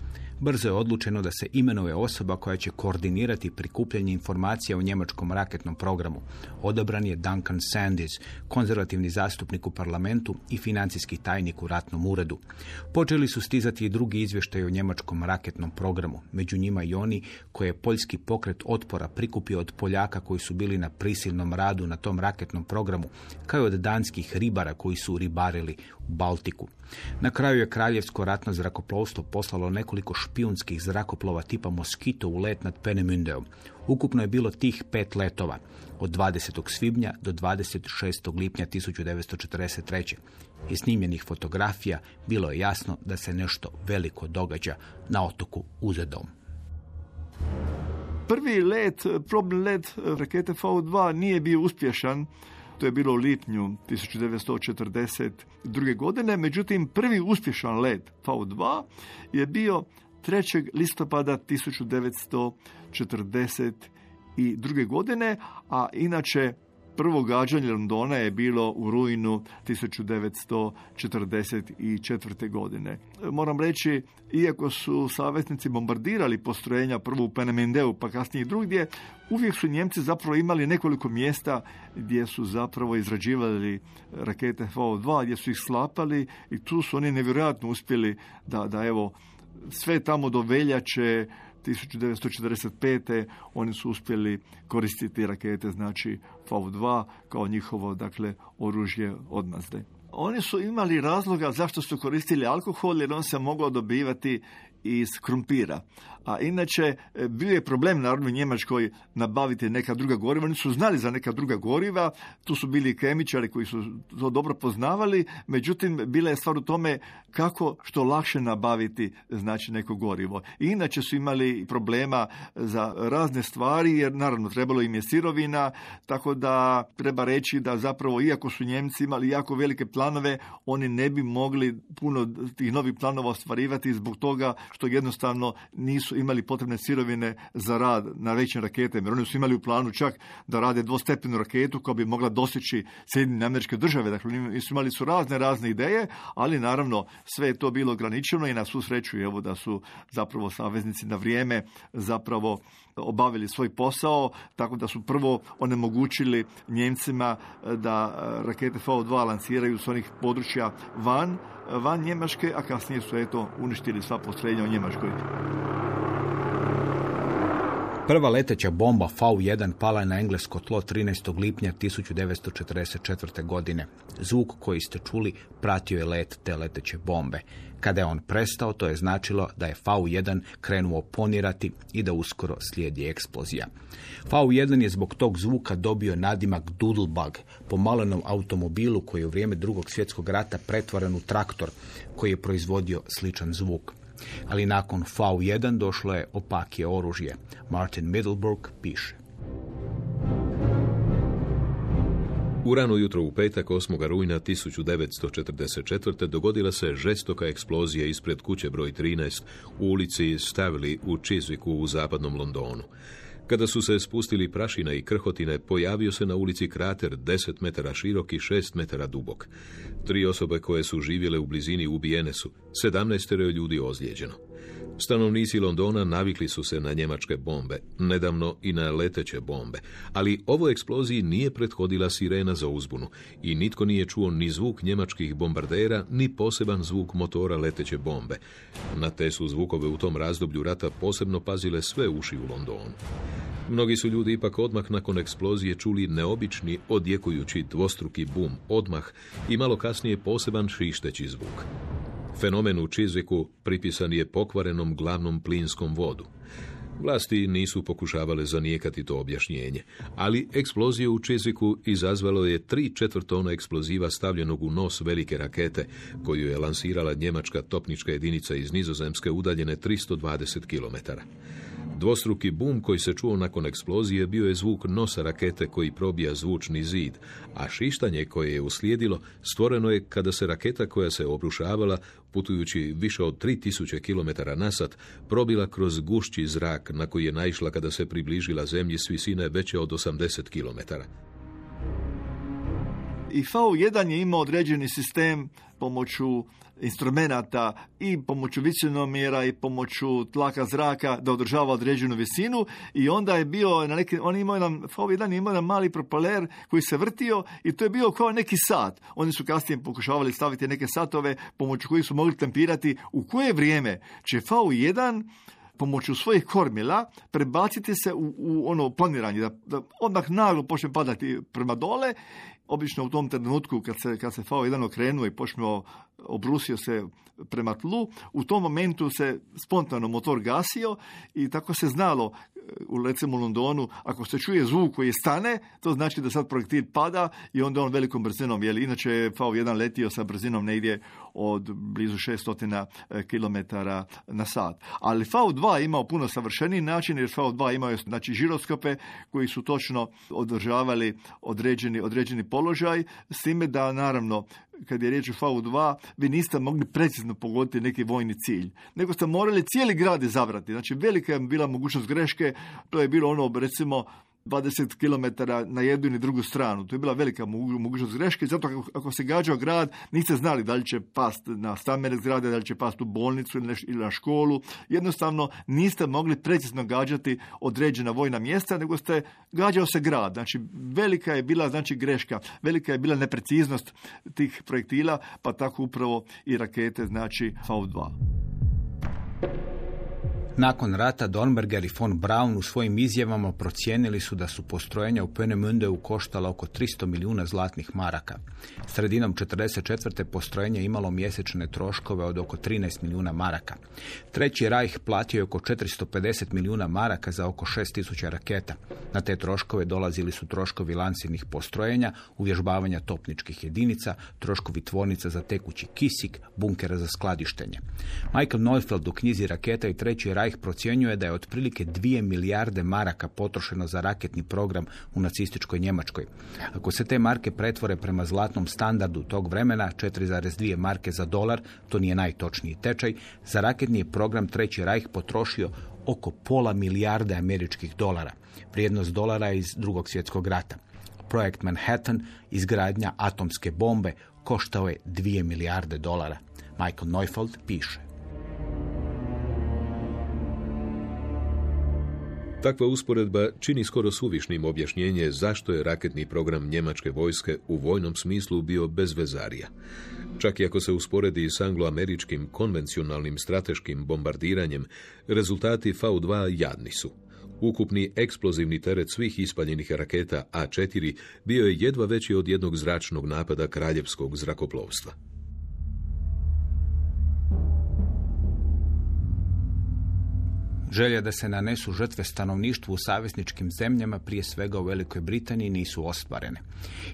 Brzo je odlučeno da se imenuje osoba koja će koordinirati prikupljanje informacija o njemačkom raketnom programu. Odabran je Duncan Sandys, konzervativni zastupnik u parlamentu i financijski tajnik u ratnom uredu. Počeli su stizati i drugi izvještaj o njemačkom raketnom programu, među njima i oni koje je poljski pokret otpora prikupio od Poljaka koji su bili na prisilnom radu na tom raketnom programu, kao i od danskih ribara koji su ribarili Baltiku. Na kraju je kraljevsko ratno zrakoplovstvo poslalo nekoliko špijunskih zrakoplova tipa Moskito u let nad Penemundeom. Ukupno je bilo tih pet letova od 20. svibnja do 26. lipnja 1943. Iz snimljenih fotografija bilo je jasno da se nešto veliko događa na otoku Uzedom. Prvi let, probni let rakete V2 nije bio uspješan to je bilo u lipnju 1942. godine. Međutim, prvi uspješan let V2 je bio 3. listopada 1942. godine, a inače Prvo gađanje Londona je bilo u rujnu 1944. godine. Moram reći, iako su savjetnici bombardirali postrojenja prvo u Penemendeu pa kasnije drugdje, uvijek su Njemci zapravo imali nekoliko mjesta gdje su zapravo izrađivali rakete V2, gdje su ih slapali i tu su oni nevjerojatno uspjeli da, da evo sve tamo do veljače 1945. oni su uspjeli koristiti rakete, znači V2 kao njihovo dakle, oružje odmazde. oni su imali razloga zašto su koristili alkohol jer on se mogao dobivati iz krumpira. A inače, e, bio je problem naravno u Njemačkoj nabaviti neka druga goriva. Oni su znali za neka druga goriva, tu su bili kemičari koji su to dobro poznavali, međutim, bila je stvar u tome kako što lakše nabaviti znači neko gorivo. I inače su imali problema za razne stvari, jer naravno trebalo im je sirovina, tako da treba reći da zapravo, iako su Njemci imali jako velike planove, oni ne bi mogli puno tih novih planova ostvarivati zbog toga što jednostavno nisu imali potrebne sirovine za rad na većim rakete, jer oni su imali u planu čak da rade dvostepenu raketu koja bi mogla dostići Sjedinjene američke države. Dakle, imali su razne, razne ideje, ali naravno sve je to bilo ograničeno i na svu sreću evo da su zapravo saveznici na vrijeme zapravo obavili svoj posao, tako da su prvo onemogućili Njemcima da rakete V2 lanciraju s onih područja van, van Njemačke, a kasnije su eto uništili sva postrojenja u Njemačkoj. Prva leteća bomba V1 pala je na englesko tlo 13. lipnja 1944. godine. Zvuk koji ste čuli pratio je let te leteće bombe. Kada je on prestao, to je značilo da je V1 krenuo ponirati i da uskoro slijedi eksplozija. V1 je zbog tog zvuka dobio nadimak Doodlebug po malenom automobilu koji je u vrijeme drugog svjetskog rata pretvoren u traktor koji je proizvodio sličan zvuk. Ali nakon V1 došlo je opakije oružje. Martin Middleburg piše. U rano jutro u petak 8. rujna 1944. dogodila se žestoka eksplozija ispred kuće broj 13 u ulici Stavili u Chiswicku u zapadnom Londonu. Kada su se spustili prašina i krhotine, pojavio se na ulici krater 10 metara širok i 6 metara dubok. Tri osobe koje su živjele u blizini ubijene su, 17 ljudi ozlijeđeno. Stanovnici Londona navikli su se na njemačke bombe, nedavno i na leteće bombe, ali ovoj eksploziji nije prethodila sirena za uzbunu i nitko nije čuo ni zvuk njemačkih bombardera, ni poseban zvuk motora leteće bombe. Na te su zvukove u tom razdoblju rata posebno pazile sve uši u Londonu. Mnogi su ljudi ipak odmah nakon eksplozije čuli neobični, odjekujući dvostruki bum, odmah i malo kasnije poseban šišteći zvuk. Fenomen u Čiziku pripisan je pokvarenom glavnom plinskom vodu. Vlasti nisu pokušavale zanijekati to objašnjenje, ali eksploziju u Čiziku izazvalo je tri četvrtona eksploziva stavljenog u nos velike rakete, koju je lansirala njemačka topnička jedinica iz nizozemske udaljene 320 km. Dvostruki bum koji se čuo nakon eksplozije bio je zvuk nosa rakete koji probija zvučni zid, a šištanje koje je uslijedilo stvoreno je kada se raketa koja se obrušavala, putujući više od 3000 km na sat, probila kroz gušći zrak na koji je naišla kada se približila zemlji s visine veće od 80 km. I V1 je imao određeni sistem pomoću instrumenata i pomoću visinomjera i pomoću tlaka zraka da održava određenu visinu i onda je bio na neki, on imao jedan, V1 imao jedan mali propeler koji se vrtio i to je bio kao neki sat. Oni su kasnije pokušavali staviti neke satove pomoću kojih su mogli tempirati u koje vrijeme će V1 pomoću svojih kormila prebaciti se u, u ono planiranje, da, da odmah naglo počne padati prema dole obično u tom trenutku kad se, kad se V1 okrenuo i počnuo, obrusio se prema tlu, u tom momentu se spontano motor gasio i tako se znalo u recimo u Londonu, ako se čuje zvuk koji stane, to znači da sad projektil pada i onda on velikom brzinom, jer inače je V1 letio sa brzinom negdje od blizu 600 km na sat. Ali V2 imao puno savršeniji način, jer V2 imao znači, žiroskope koji su točno održavali određeni, određeni položaj, s time da naravno kad je riječ o V2, vi niste mogli precizno pogoditi neki vojni cilj, nego ste morali cijeli grad izabrati. Znači, velika je bila mogućnost greške, to je bilo ono, recimo, 20 km na jednu ili drugu stranu. To je bila velika mogućnost greške. Zato ako se gađao grad, niste znali da li će past na stambene zgrade, da li će past u bolnicu ili na školu. Jednostavno niste mogli precizno gađati određena vojna mjesta, nego ste gađao se grad. Znači velika je bila znači greška, velika je bila nepreciznost tih projektila, pa tako upravo i rakete znači V2. Nakon rata Dornberger i von Braun u svojim izjavama procijenili su da su postrojenja u Penemündeu koštala oko 300 milijuna zlatnih maraka. Sredinom 1944. postrojenje imalo mjesečne troškove od oko 13 milijuna maraka. Treći rajh platio je oko 450 milijuna maraka za oko 6000 raketa. Na te troškove dolazili su troškovi lansirnih postrojenja, uvježbavanja topničkih jedinica, troškovi tvornica za tekući kisik, bunkera za skladištenje. Michael Neufeld u knjizi Raketa i treći rajh procjenjuje da je otprilike 2 milijarde maraka potrošeno za raketni program u nacističkoj Njemačkoj. Ako se te marke pretvore prema zlatnom standardu tog vremena, 4,2 marke za dolar, to nije najtočniji tečaj, za raketni program Treći rajh potrošio oko pola milijarde američkih dolara, vrijednost dolara iz drugog svjetskog rata. Projekt Manhattan, izgradnja atomske bombe, koštao je 2 milijarde dolara. Michael Neufeld piše. Takva usporedba čini skoro suvišnim objašnjenje zašto je raketni program njemačke vojske u vojnom smislu bio bez vezarija. Čak i ako se usporedi s angloameričkim konvencionalnim strateškim bombardiranjem, rezultati V2 jadni su. Ukupni eksplozivni teret svih ispaljenih raketa A4 bio je jedva veći od jednog zračnog napada kraljevskog zrakoplovstva. Želje da se nanesu žrtve stanovništvu u savezničkim zemljama, prije svega u Velikoj Britaniji, nisu ostvarene.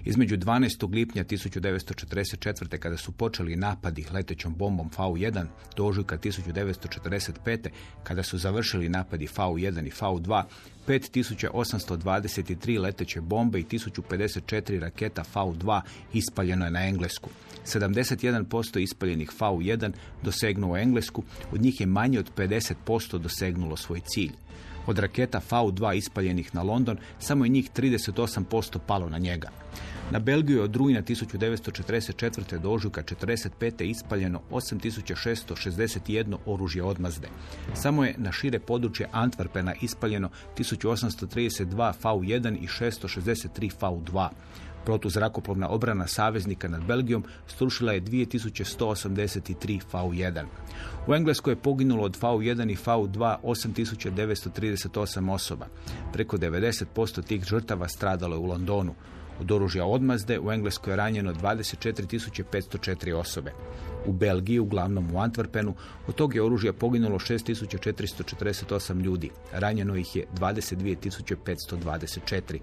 Između 12. lipnja 1944. kada su počeli napadi letećom bombom V1 do ožujka 1945. kada su završili napadi V1 i V2, 5823 leteće bombe i 1054 raketa V2 ispaljeno je na Englesku. 71% ispaljenih V1 dosegnuo Englesku, od njih je manje od 50% dosegnulo svoj cilj. Od raketa V2 ispaljenih na London, samo je njih 38% palo na njega. Na Belgiju je od rujna 1944. do ožujka 45. ispaljeno 8661 oružje odmazde. Samo je na šire područje Antwerpena ispaljeno 1832 V1 i 663 V2. Protuzrakoplovna obrana saveznika nad Belgijom strušila je 2183 V1. U Engleskoj je poginulo od V1 i V2 8938 osoba. Preko 90% tih žrtava stradalo je u Londonu. Od oružja odmazde u Engleskoj je ranjeno 24.504 osobe. U Belgiji, uglavnom u Antwerpenu, od tog je oružja poginulo 6.448 ljudi. Ranjeno ih je 22.524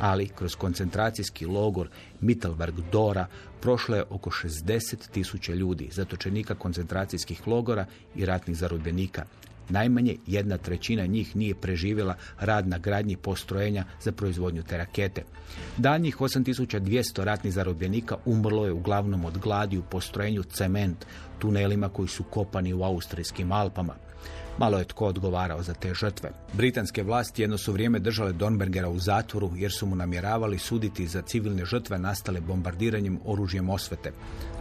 ali kroz koncentracijski logor Mittelberg Dora prošlo je oko 60 tisuća ljudi, zatočenika koncentracijskih logora i ratnih zarobljenika. Najmanje jedna trećina njih nije preživjela rad na gradnji postrojenja za proizvodnju te rakete. Danjih 8200 ratnih zarobljenika umrlo je uglavnom od gladi u postrojenju cement, tunelima koji su kopani u austrijskim Alpama. Malo je tko odgovarao za te žrtve. Britanske vlasti jedno su vrijeme držale Dornbergera u zatvoru jer su mu namjeravali suditi za civilne žrtve nastale bombardiranjem oružjem osvete,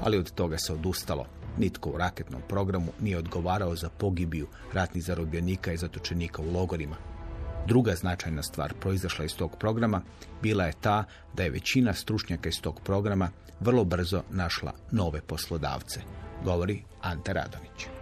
ali od toga se odustalo. Nitko u raketnom programu nije odgovarao za pogibiju ratnih zarobljenika i zatočenika u logorima. Druga značajna stvar proizašla iz tog programa bila je ta da je većina stručnjaka iz tog programa vrlo brzo našla nove poslodavce, govori Ante Radonić.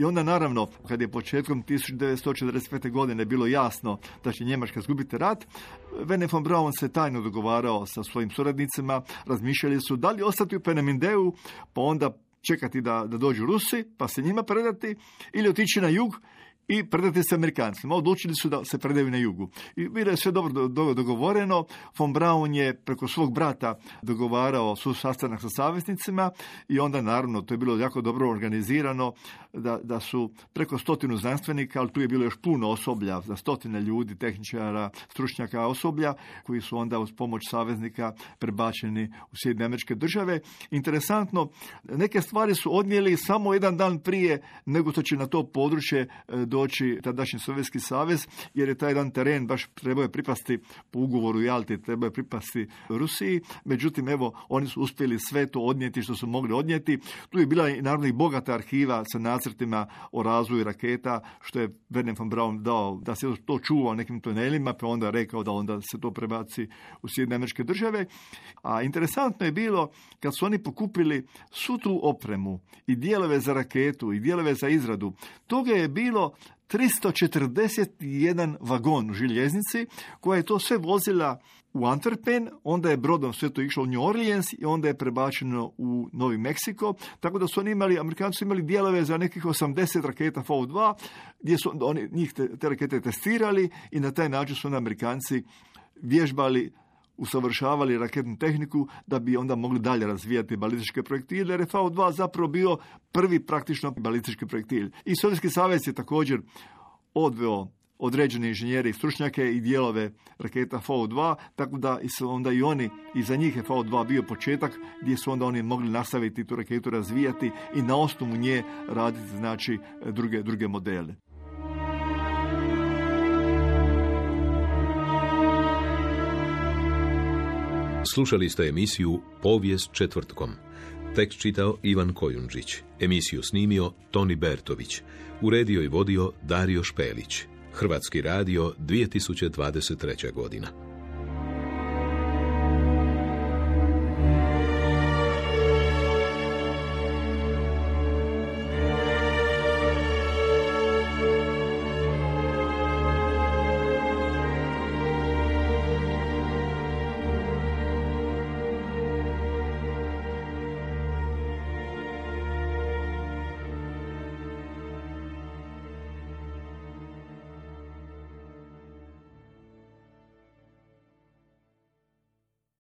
I onda naravno, kad je početkom 1945. godine bilo jasno da će Njemačka zgubiti rat, Werner von Braun se tajno dogovarao sa svojim suradnicima, razmišljali su da li ostati u Penemindeu, pa onda čekati da, da dođu Rusi, pa se njima predati, ili otići na jug i predati se Amerikancima. Odlučili su da se predaju na jugu. I bilo je sve dobro dogovoreno. Von Braun je preko svog brata dogovarao su sastanak sa saveznicima i onda naravno to je bilo jako dobro organizirano da, da su preko stotinu znanstvenika, ali tu je bilo još puno osoblja, za stotine ljudi, tehničara, stručnjaka osoblja, koji su onda uz pomoć saveznika prebačeni u Sjedine američke države. Interesantno, neke stvari su odnijeli samo jedan dan prije nego što će na to područje e, do doći tadašnji Sovjetski savez, jer je taj jedan teren baš trebao je pripasti po ugovoru Jalti, trebao je pripasti Rusiji. Međutim, evo, oni su uspjeli sve to odnijeti što su mogli odnijeti. Tu je bila i naravno i bogata arhiva sa nacrtima o razvoju raketa, što je Werner von Braun dao da se to čuva u nekim tunelima, pa onda rekao da onda se to prebaci u Sjedine američke države. A interesantno je bilo kad su oni pokupili svu tu opremu i dijelove za raketu i dijelove za izradu. Toga je bilo 341 vagon u željeznici koja je to sve vozila u Antwerpen, onda je brodom sve to išlo u New Orleans i onda je prebačeno u Novi Meksiko, tako da su oni imali, Amerikanci su imali dijelove za nekih 80 raketa V2, gdje su oni njih te, te rakete testirali i na taj način su onda Amerikanci vježbali usavršavali raketnu tehniku da bi onda mogli dalje razvijati balističke projektile, jer je V2 zapravo bio prvi praktično balistički projektil. I Sovjetski savez je također odveo određene inženjere i stručnjake i dijelove raketa V2, tako da su onda i oni, i za njih je V2 bio početak gdje su onda oni mogli nastaviti tu raketu razvijati i na osnovu nje raditi znači druge, druge modele. Slušali ste emisiju Povijest četvrtkom. Tekst čitao Ivan Kojundžić. Emisiju snimio Toni Bertović. Uredio i vodio Dario Špelić. Hrvatski radio 2023. godina.